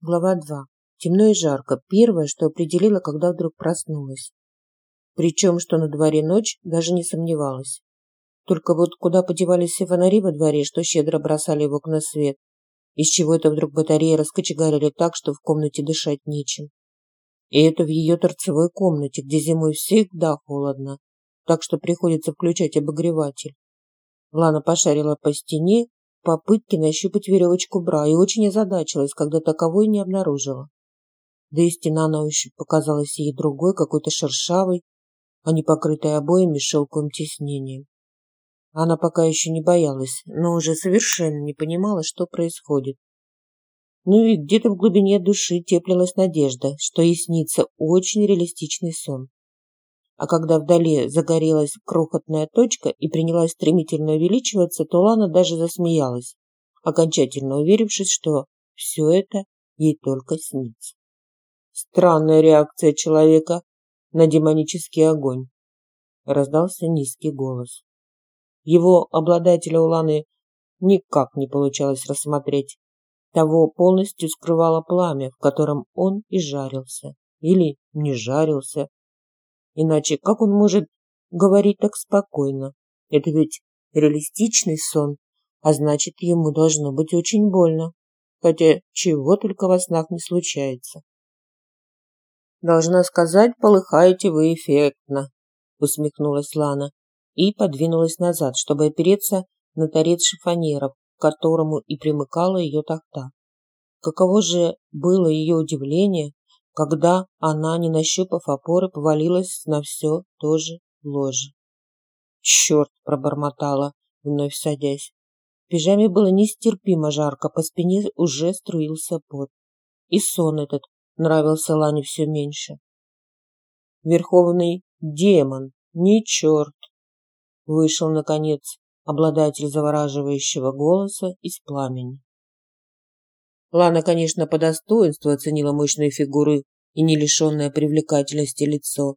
Глава 2. Темно и жарко. Первое, что определила, когда вдруг проснулась. Причем, что на дворе ночь, даже не сомневалась. Только вот куда подевались все фонари во дворе, что щедро бросали в окна свет, из чего это вдруг батареи раскочегарили так, что в комнате дышать нечем. И это в ее торцевой комнате, где зимой всегда холодно, так что приходится включать обогреватель. Лана пошарила по стене попытки нащупать веревочку бра и очень озадачилась, когда таковой не обнаружила. Да и стена на ощупь показалась ей другой, какой-то шершавой, а не покрытой обоями шелковым тиснением. Она пока еще не боялась, но уже совершенно не понимала, что происходит. Ну и где-то в глубине души теплилась надежда, что ей снится очень реалистичный сон а когда вдали загорелась крохотная точка и принялась стремительно увеличиваться, то Лана даже засмеялась, окончательно уверившись, что все это ей только снится. Странная реакция человека на демонический огонь. Раздался низкий голос. Его обладателя у Ланы никак не получалось рассмотреть. Того полностью скрывало пламя, в котором он и жарился. Или не жарился, Иначе как он может говорить так спокойно? Это ведь реалистичный сон, а значит, ему должно быть очень больно. Хотя чего только во снах не случается. «Должна сказать, полыхаете вы эффектно», усмехнулась Лана и подвинулась назад, чтобы опереться на торец шифонеров, к которому и примыкала ее тахта. Каково же было ее удивление, когда она, не нащупав опоры, повалилась на все то же ложе. «Черт!» – пробормотала, вновь садясь. В пижаме было нестерпимо жарко, по спине уже струился пот. И сон этот нравился Лане все меньше. Верховный демон, не черт, вышел, наконец, обладатель завораживающего голоса из пламени. Лана, конечно, по достоинству оценила мощные фигуры и не лишенное привлекательности лицо,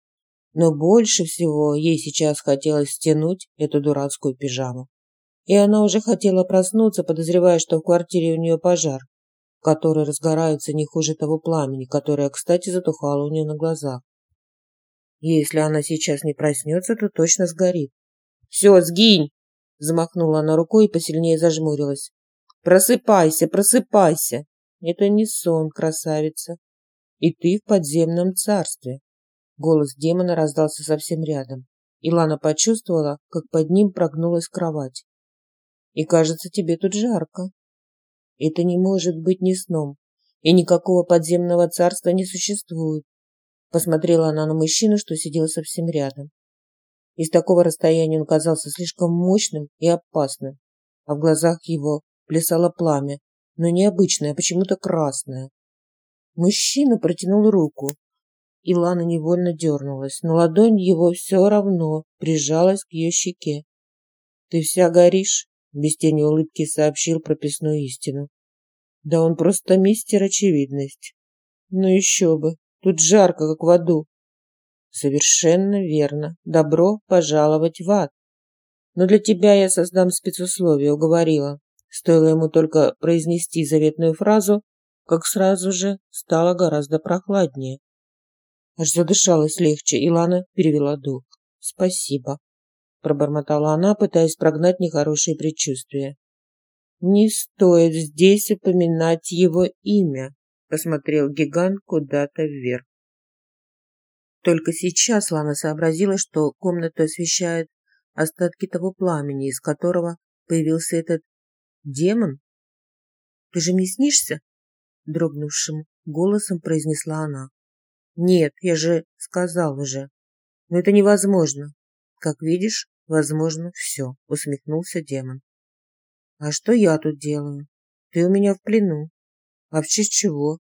но больше всего ей сейчас хотелось стянуть эту дурацкую пижаму. И она уже хотела проснуться, подозревая, что в квартире у нее пожар, который разгорается не хуже того пламени, которое, кстати, затухало у нее на глазах. Если она сейчас не проснется, то точно сгорит. «Все, сгинь!» Замахнула она рукой и посильнее зажмурилась. Просыпайся, просыпайся. Это не сон, красавица. И ты в подземном царстве. Голос демона раздался совсем рядом. Илана почувствовала, как под ним прогнулась кровать. И кажется, тебе тут жарко. Это не может быть ни сном, и никакого подземного царства не существует. Посмотрела она на мужчину, что сидел совсем рядом. Из такого расстояния он казался слишком мощным и опасным, а в глазах его плясало пламя, но не обычное, а почему-то красное. Мужчина протянул руку. и Лана невольно дернулась, но ладонь его все равно прижалась к ее щеке. «Ты вся горишь», — без тени улыбки сообщил прописную истину. «Да он просто мистер очевидность». «Ну еще бы, тут жарко, как в аду». «Совершенно верно. Добро пожаловать в ад. Но для тебя я создам спецусловия, уговорила. Стоило ему только произнести заветную фразу, как сразу же стало гораздо прохладнее. Аж задышалось легче, и Лана перевела дух. «Спасибо», – пробормотала она, пытаясь прогнать нехорошие предчувствия. «Не стоит здесь упоминать его имя», – посмотрел гигант куда-то вверх. Только сейчас Лана сообразила, что комнату освещают остатки того пламени, из которого появился этот демон? Ты же мне снишься? Дрогнувшим голосом произнесла она. Нет, я же сказал уже. Но это невозможно. Как видишь, возможно все, усмехнулся демон. А что я тут делаю? Ты у меня в плену. А в честь чего?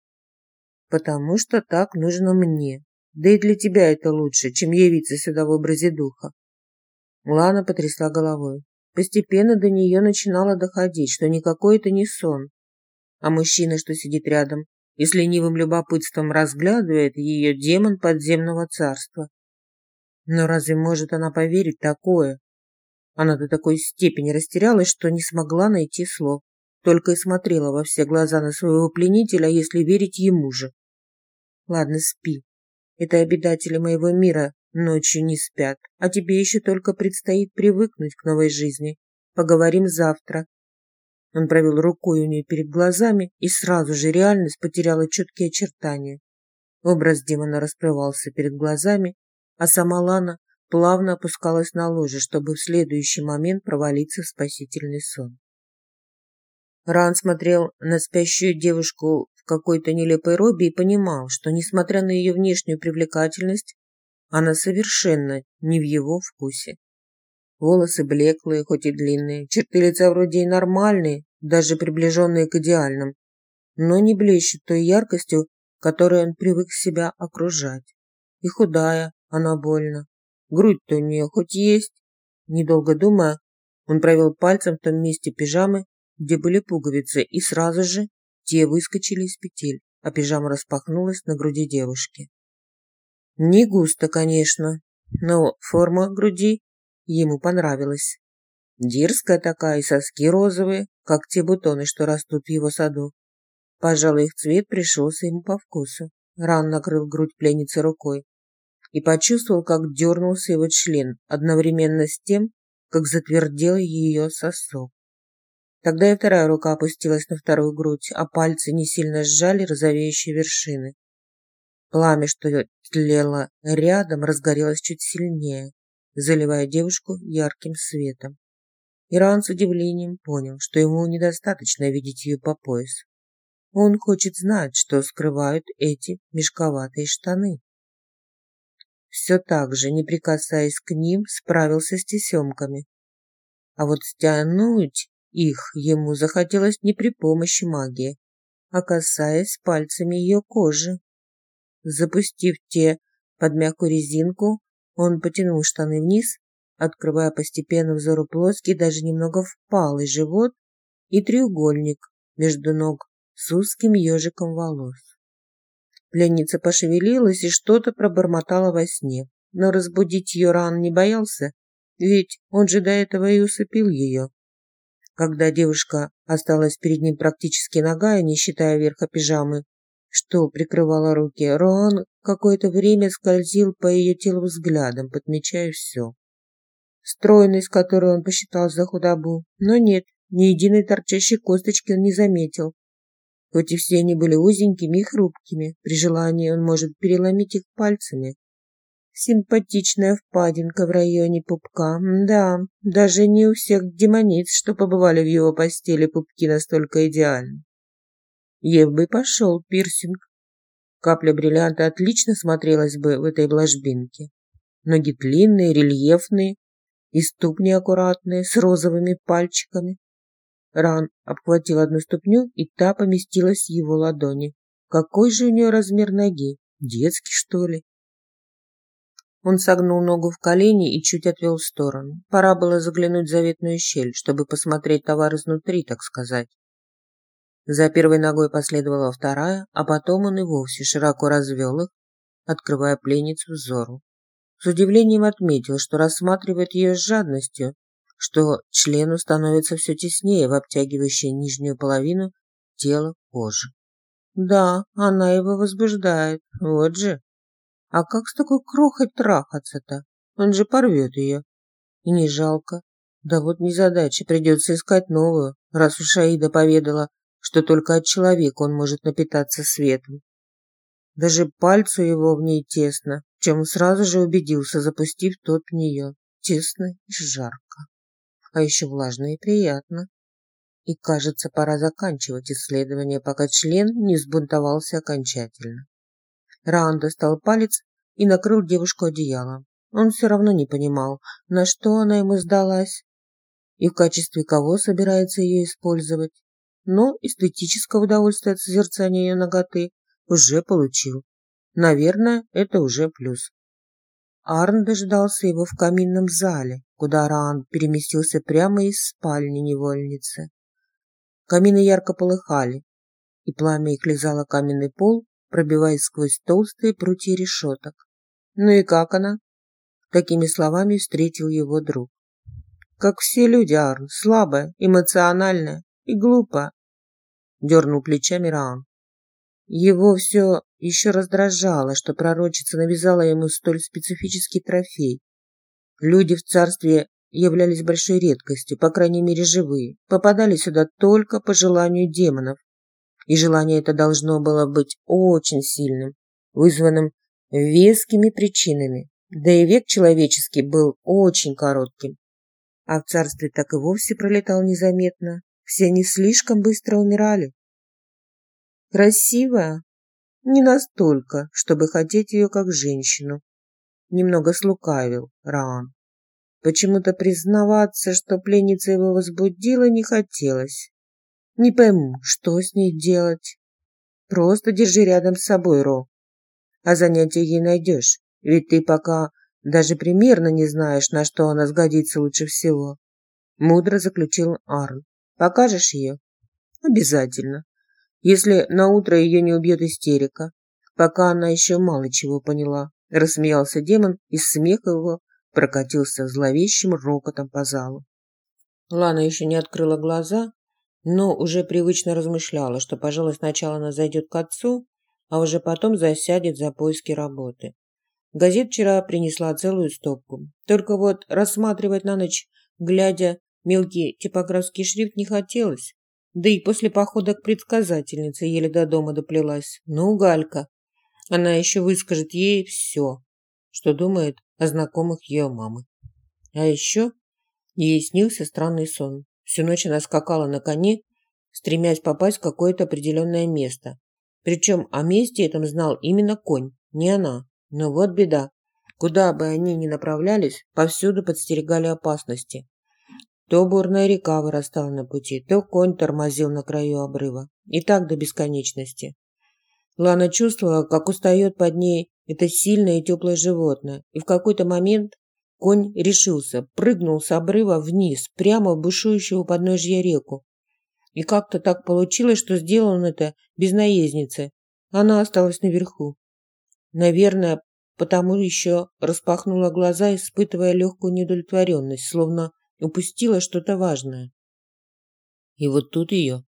Потому что так нужно мне. Да и для тебя это лучше, чем явиться сюда в образе духа. Лана потрясла головой. Постепенно до нее начинало доходить, что никакой это не сон, а мужчина, что сидит рядом, и с ленивым любопытством разглядывает ее демон подземного царства. Но разве может она поверить такое? Она до такой степени растерялась, что не смогла найти слов. только и смотрела во все глаза на своего пленителя, если верить ему же. Ладно, спи. Это обитатели моего мира ночью не спят, а тебе еще только предстоит привыкнуть к новой жизни. Поговорим завтра. Он провел рукой у нее перед глазами, и сразу же реальность потеряла четкие очертания. Образ демона расплывался перед глазами, а сама Лана плавно опускалась на ложе, чтобы в следующий момент провалиться в спасительный сон. Ран смотрел на спящую девушку в какой-то нелепой робе и понимал, что, несмотря на ее внешнюю привлекательность, она совершенно не в его вкусе. Волосы блеклые, хоть и длинные, черты лица вроде и нормальные, даже приближенные к идеальным, но не блещут той яркостью, которой он привык себя окружать. И худая, она больно. Грудь-то у нее хоть есть. Недолго думая, он провел пальцем в том месте пижамы, где были пуговицы, и сразу же те выскочили из петель, а пижама распахнулась на груди девушки. Не густо, конечно, но форма груди ему понравилась. Дерзкая такая, и соски розовые, как те бутоны, что растут в его саду. Пожалуй, их цвет пришелся ему по вкусу. Ран накрыл грудь пленницы рукой и почувствовал, как дернулся его член, одновременно с тем, как затвердел ее сосок. Тогда и вторая рука опустилась на вторую грудь, а пальцы не сильно сжали розовеющие вершины. Пламя, что тлело рядом, разгорелось чуть сильнее, заливая девушку ярким светом. Иран с удивлением понял, что ему недостаточно видеть ее по пояс. Он хочет знать, что скрывают эти мешковатые штаны. Все так же, не прикасаясь к ним, справился с тесемками. А вот стянуть их ему захотелось не при помощи магии, а касаясь пальцами ее кожи. Запустив те под мягкую резинку, он потянул штаны вниз, открывая постепенно взору плоский, даже немного впалый живот и треугольник между ног с узким ежиком волос. Пленница пошевелилась и что-то пробормотала во сне, но разбудить ее ран не боялся, ведь он же до этого и усыпил ее. Когда девушка осталась перед ним практически нагая, не считая верха пижамы, что прикрывала руки. Роан какое-то время скользил по ее телу взглядом, подмечая все. Стройность, которую он посчитал за худобу, но нет, ни единой торчащей косточки он не заметил. Хоть и все они были узенькими и хрупкими, при желании он может переломить их пальцами. Симпатичная впадинка в районе пупка. Да, даже не у всех демониц, что побывали в его постели, пупки настолько идеальны. Ев бы пошел пирсинг. Капля бриллианта отлично смотрелась бы в этой ложбинке. Ноги длинные, рельефные, и ступни аккуратные, с розовыми пальчиками. Ран обхватил одну ступню, и та поместилась в его ладони. Какой же у нее размер ноги? Детский, что ли? Он согнул ногу в колени и чуть отвел в сторону. Пора было заглянуть в заветную щель, чтобы посмотреть товар изнутри, так сказать. За первой ногой последовала вторая, а потом он и вовсе широко развел их, открывая пленницу взору. С удивлением отметил, что рассматривает ее с жадностью, что члену становится все теснее в обтягивающей нижнюю половину тела кожи. Да, она его возбуждает, вот же. А как с такой крохой трахаться-то? Он же порвет ее. И не жалко. Да вот незадача, придется искать новую, раз уж Аида поведала, что только от человека он может напитаться светом. Даже пальцу его в ней тесно, в чем сразу же убедился, запустив тот в нее. Тесно и жарко. А еще влажно и приятно. И, кажется, пора заканчивать исследование, пока член не сбунтовался окончательно. Раан достал палец и накрыл девушку одеялом. Он все равно не понимал, на что она ему сдалась и в качестве кого собирается ее использовать но эстетическое удовольствие от созерцания ее ноготы уже получил. Наверное, это уже плюс. Арн дождался его в каминном зале, куда Раан переместился прямо из спальни невольницы. Камины ярко полыхали, и пламя их лизало каменный пол, пробиваясь сквозь толстые прутья решеток. «Ну и как она?» Такими словами встретил его друг. «Как все люди, Арн, слабая, эмоциональная, и глупо, дернул плечами Раан. Его все еще раздражало, что пророчица навязала ему столь специфический трофей. Люди в царстве являлись большой редкостью, по крайней мере живые, попадали сюда только по желанию демонов. И желание это должно было быть очень сильным, вызванным вескими причинами. Да и век человеческий был очень коротким. А в царстве так и вовсе пролетал незаметно. Все они слишком быстро умирали. Красивая? Не настолько, чтобы хотеть ее как женщину. Немного слукавил Раан. Почему-то признаваться, что пленница его возбудила, не хотелось. Не пойму, что с ней делать. Просто держи рядом с собой, Ро. А занятия ей найдешь, ведь ты пока даже примерно не знаешь, на что она сгодится лучше всего. Мудро заключил Арн. Покажешь ее? Обязательно. Если на утро ее не убьет истерика. Пока она еще мало чего поняла. Рассмеялся демон, и смех его прокатился зловещим рокотом по залу. Лана еще не открыла глаза, но уже привычно размышляла, что, пожалуй, сначала она зайдет к отцу, а уже потом засядет за поиски работы. Газет вчера принесла целую стопку. Только вот рассматривать на ночь, глядя мелкий типографский шрифт, не хотелось. Да и после похода к предсказательнице еле до дома доплелась. Ну, Галька, она еще выскажет ей все, что думает о знакомых ее мамы. А еще ей снился странный сон. Всю ночь она скакала на коне, стремясь попасть в какое-то определенное место. Причем о месте этом знал именно конь, не она. Но вот беда. Куда бы они ни направлялись, повсюду подстерегали опасности. То бурная река вырастала на пути, то конь тормозил на краю обрыва. И так до бесконечности. Лана чувствовала, как устает под ней это сильное и теплое животное. И в какой-то момент конь решился, прыгнул с обрыва вниз, прямо в бушующую у подножья реку. И как-то так получилось, что сделал он это без наездницы. Она осталась наверху. Наверное, потому еще распахнула глаза, испытывая легкую неудовлетворенность, словно упустила что-то важное. И вот тут ее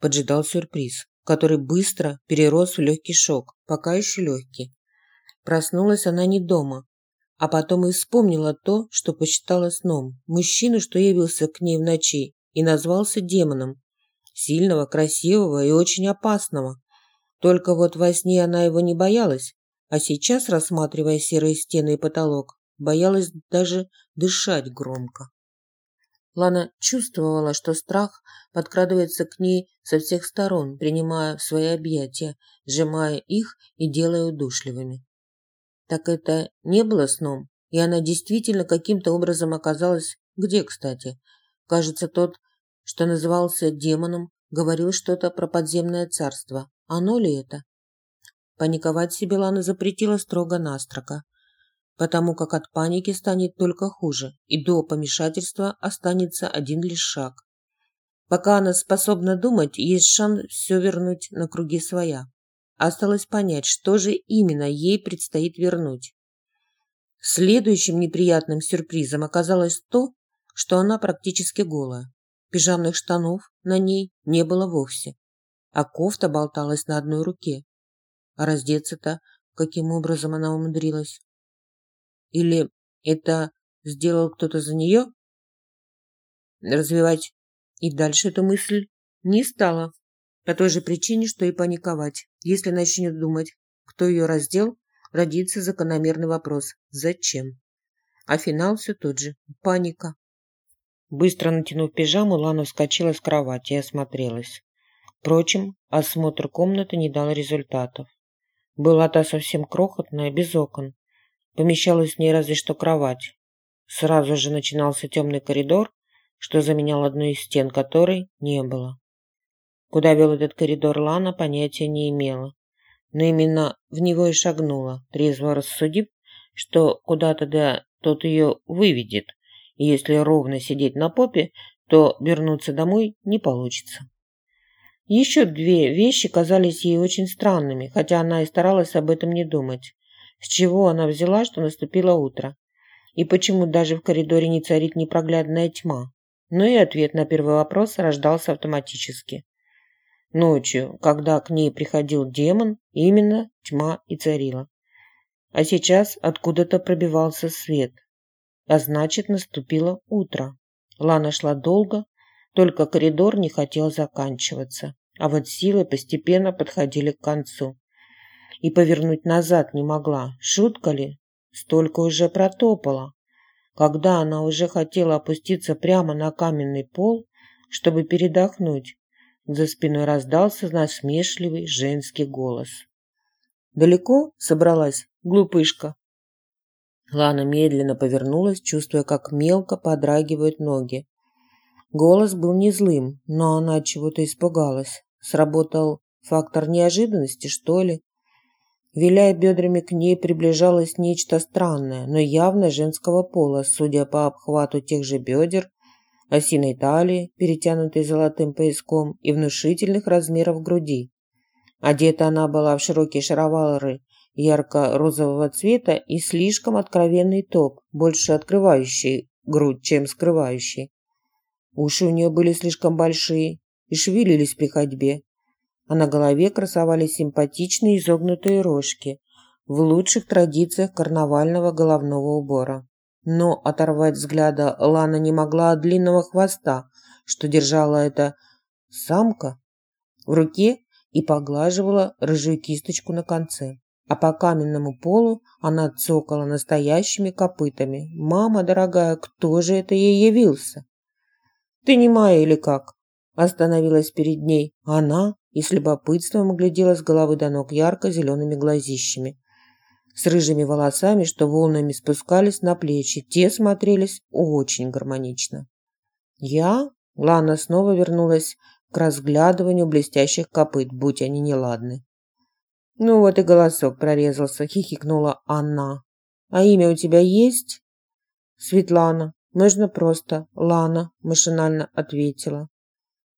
поджидал сюрприз, который быстро перерос в легкий шок, пока еще легкий. Проснулась она не дома, а потом и вспомнила то, что посчитала сном. Мужчину, что явился к ней в ночи и назвался демоном. Сильного, красивого и очень опасного. Только вот во сне она его не боялась, а сейчас, рассматривая серые стены и потолок, боялась даже дышать громко. Лана чувствовала, что страх подкрадывается к ней со всех сторон, принимая в свои объятия, сжимая их и делая удушливыми. Так это не было сном, и она действительно каким-то образом оказалась где, кстати? Кажется, тот, что назывался демоном, говорил что-то про подземное царство. Оно ли это? Паниковать себе Лана запретила строго-настрого, потому как от паники станет только хуже, и до помешательства останется один лишь шаг. Пока она способна думать, есть шанс все вернуть на круги своя. Осталось понять, что же именно ей предстоит вернуть. Следующим неприятным сюрпризом оказалось то, что она практически голая. Пижамных штанов на ней не было вовсе, а кофта болталась на одной руке. А раздеться-то каким образом она умудрилась? Или это сделал кто-то за нее? Развивать и дальше эту мысль не стала. По той же причине, что и паниковать. Если начнет думать, кто ее раздел, родится закономерный вопрос «Зачем?». А финал все тот же – паника. Быстро натянув пижаму, Лана вскочила с кровати и осмотрелась. Впрочем, осмотр комнаты не дал результатов. Была та совсем крохотная, без окон. Помещалась в ней разве что кровать. Сразу же начинался темный коридор, что заменял одну из стен которой не было. Куда вел этот коридор Лана, понятия не имела. Но именно в него и шагнула, трезво рассудив, что куда-то да тот ее выведет, и если ровно сидеть на попе, то вернуться домой не получится. Еще две вещи казались ей очень странными, хотя она и старалась об этом не думать. С чего она взяла, что наступило утро? И почему даже в коридоре не царит непроглядная тьма? но и ответ на первый вопрос рождался автоматически. Ночью, когда к ней приходил демон, именно тьма и царила. А сейчас откуда-то пробивался свет. А значит, наступило утро. Лана шла долго, только коридор не хотел заканчиваться, а вот силы постепенно подходили к концу. И повернуть назад не могла. Шутка ли? Столько уже протопала. Когда она уже хотела опуститься прямо на каменный пол, чтобы передохнуть, за спиной раздался насмешливый женский голос. «Далеко собралась, глупышка?» Лана медленно повернулась, чувствуя, как мелко подрагивают ноги. Голос был не злым, но она чего-то испугалась. Сработал фактор неожиданности, что ли? Виляя бедрами к ней, приближалось нечто странное, но явно женского пола, судя по обхвату тех же бедер, осиной талии, перетянутой золотым пояском и внушительных размеров груди. Одета она была в широкие шаровары ярко-розового цвета и слишком откровенный топ, больше открывающий грудь, чем скрывающий. Уши у нее были слишком большие и шевелились при ходьбе, а на голове красовались симпатичные изогнутые рожки в лучших традициях карнавального головного убора. Но оторвать взгляда Лана не могла от длинного хвоста, что держала эта самка в руке и поглаживала рыжую кисточку на конце. А по каменному полу она цокала настоящими копытами. «Мама дорогая, кто же это ей явился?» «Ты не моя или как?» Остановилась перед ней она и с любопытством оглядела с головы до ног ярко-зелеными глазищами. С рыжими волосами, что волнами спускались на плечи, те смотрелись очень гармонично. «Я?» Лана снова вернулась к разглядыванию блестящих копыт, будь они неладны. «Ну вот и голосок прорезался», — хихикнула она. «А имя у тебя есть?» «Светлана. Можно просто. Лана», — машинально ответила.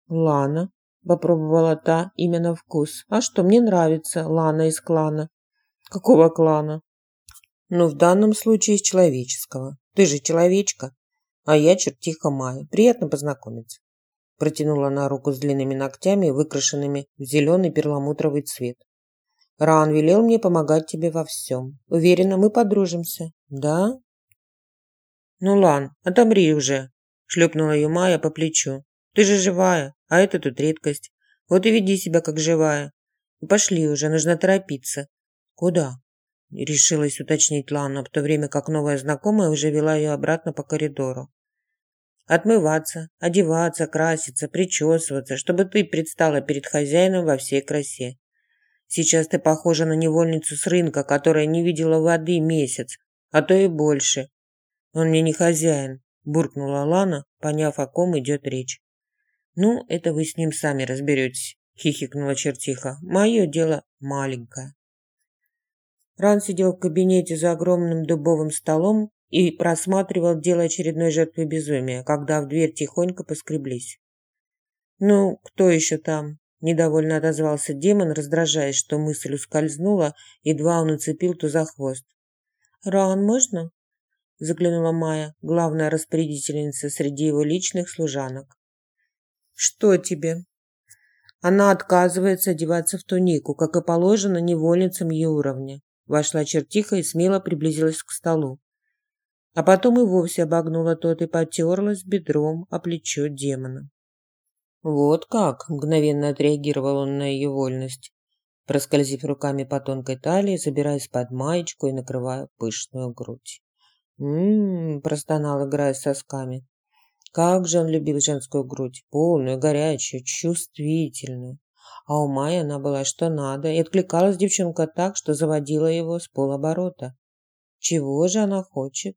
«Лана», — попробовала та имя на вкус. «А что, мне нравится Лана из клана». «Какого клана?» «Ну, в данном случае из человеческого. Ты же человечка, а я чертиха Майя. Приятно познакомиться». Протянула она руку с длинными ногтями, выкрашенными в зеленый перламутровый цвет. Ран велел мне помогать тебе во всем. Уверена, мы подружимся. Да? Ну, Лан, отомри уже, шлепнула ее Майя по плечу. Ты же живая, а это тут редкость. Вот и веди себя как живая. И пошли уже, нужно торопиться. Куда? Решилась уточнить Лана, в то время как новая знакомая уже вела ее обратно по коридору. Отмываться, одеваться, краситься, причесываться, чтобы ты предстала перед хозяином во всей красе. Сейчас ты похожа на невольницу с рынка, которая не видела воды месяц, а то и больше. Он мне не хозяин, буркнула Лана, поняв, о ком идет речь. Ну, это вы с ним сами разберетесь, хихикнула чертиха. Мое дело маленькое. Ран сидел в кабинете за огромным дубовым столом и просматривал дело очередной жертвы безумия, когда в дверь тихонько поскреблись. «Ну, кто еще там?» Недовольно отозвался демон, раздражаясь, что мысль ускользнула, едва он уцепил ту за хвост. «Ран, можно?» – заглянула Майя, главная распорядительница среди его личных служанок. «Что тебе?» Она отказывается одеваться в тунику, как и положено невольницам ее уровня. Вошла чертиха и смело приблизилась к столу. А потом и вовсе обогнула тот и потерлась бедром о плечо демона. Вот как, мгновенно отреагировал он на ее вольность, проскользив руками по тонкой талии, забираясь под маечку и накрывая пышную грудь. «М-м-м», простонал, играя сосками. Как же он любил женскую грудь, полную, горячую, чувствительную. А у Майи она была что надо, и откликалась девчонка так, что заводила его с полоборота. Чего же она хочет?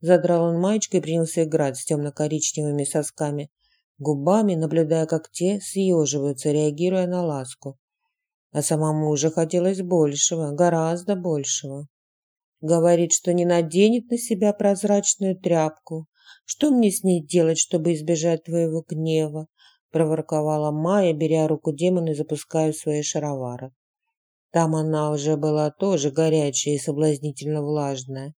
Задрал он маечку и принялся играть с темно-коричневыми сосками, губами, наблюдая, как те съеживаются, реагируя на ласку. А самому уже хотелось большего, гораздо большего. Говорит, что не наденет на себя прозрачную тряпку. Что мне с ней делать, чтобы избежать твоего гнева? проворковала Майя, беря руку демона и запуская свои шаровары. Там она уже была тоже горячая и соблазнительно влажная.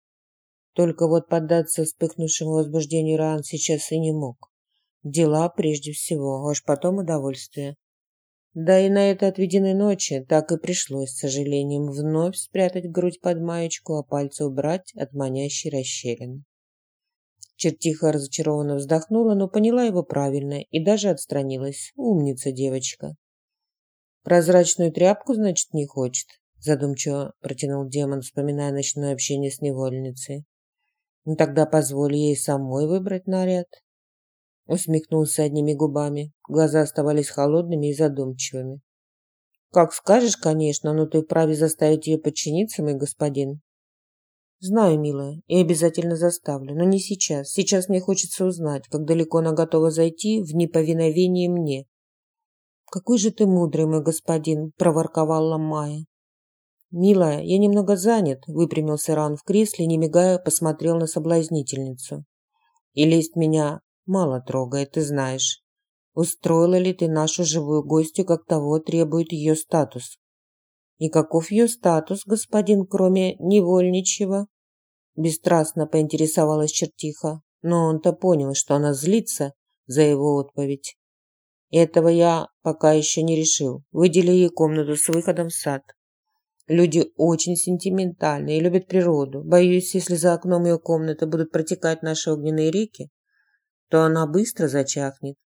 Только вот поддаться вспыхнувшему возбуждению Ран сейчас и не мог. Дела прежде всего, а уж потом удовольствие. Да и на это отведенной ночи так и пришлось, с сожалением, вновь спрятать грудь под маечку, а пальцы убрать от манящей расщелины. Чертиха разочарованно вздохнула, но поняла его правильно и даже отстранилась. Умница девочка. Прозрачную тряпку, значит, не хочет, задумчиво протянул демон, вспоминая ночное общение с невольницей. Ну тогда позволь ей самой выбрать наряд. Усмехнулся одними губами. Глаза оставались холодными и задумчивыми. Как скажешь, конечно, но ты вправе заставить ее подчиниться, мой господин. Знаю, милая, и обязательно заставлю, но не сейчас. Сейчас мне хочется узнать, как далеко она готова зайти в неповиновение мне. Какой же ты мудрый, мой господин, проворковала Майя. Милая, я немного занят, выпрямился Ран в кресле, не мигая, посмотрел на соблазнительницу. И лезть меня мало трогает, ты знаешь. Устроила ли ты нашу живую гостью, как того требует ее статус? И каков ее статус, господин, кроме невольничего? Бесстрастно поинтересовалась чертиха, но он-то понял, что она злится за его отповедь. Этого я пока еще не решил. Выдели ей комнату с выходом в сад. Люди очень сентиментальны и любят природу. Боюсь, если за окном ее комнаты будут протекать наши огненные реки, то она быстро зачахнет.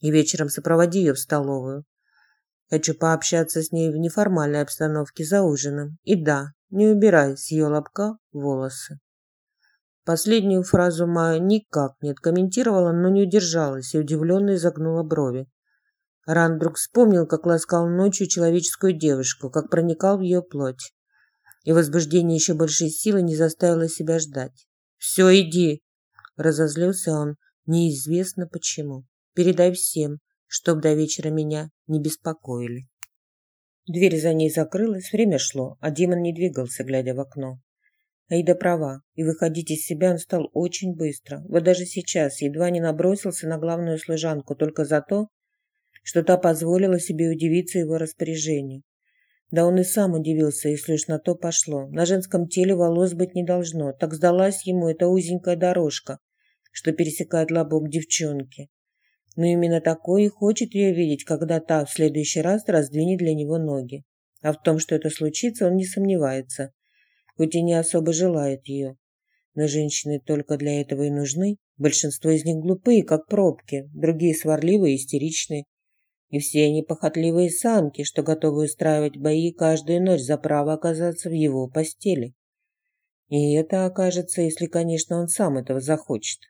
И вечером сопроводи ее в столовую. Хочу пообщаться с ней в неформальной обстановке за ужином. И да, не убирай с ее лобка волосы. Последнюю фразу Майя никак не откомментировала, но не удержалась и удивленно изогнула брови. Ран вдруг вспомнил, как ласкал ночью человеческую девушку, как проникал в ее плоть. И возбуждение еще большей силы не заставило себя ждать. «Все, иди!» – разозлился он, неизвестно почему. «Передай всем, чтоб до вечера меня не беспокоили». Дверь за ней закрылась, время шло, а демон не двигался, глядя в окно. Аида права, и выходить из себя он стал очень быстро. Вот даже сейчас едва не набросился на главную служанку только за то, что та позволила себе удивиться его распоряжению. Да он и сам удивился, если уж на то пошло. На женском теле волос быть не должно. Так сдалась ему эта узенькая дорожка, что пересекает лобок девчонки. Но именно такое и хочет ее видеть, когда та в следующий раз раздвинет для него ноги. А в том, что это случится, он не сомневается хоть и не особо желает ее. Но женщины только для этого и нужны. Большинство из них глупые, как пробки, другие сварливые и истеричные. И все они похотливые самки, что готовы устраивать бои каждую ночь за право оказаться в его постели. И это окажется, если, конечно, он сам этого захочет.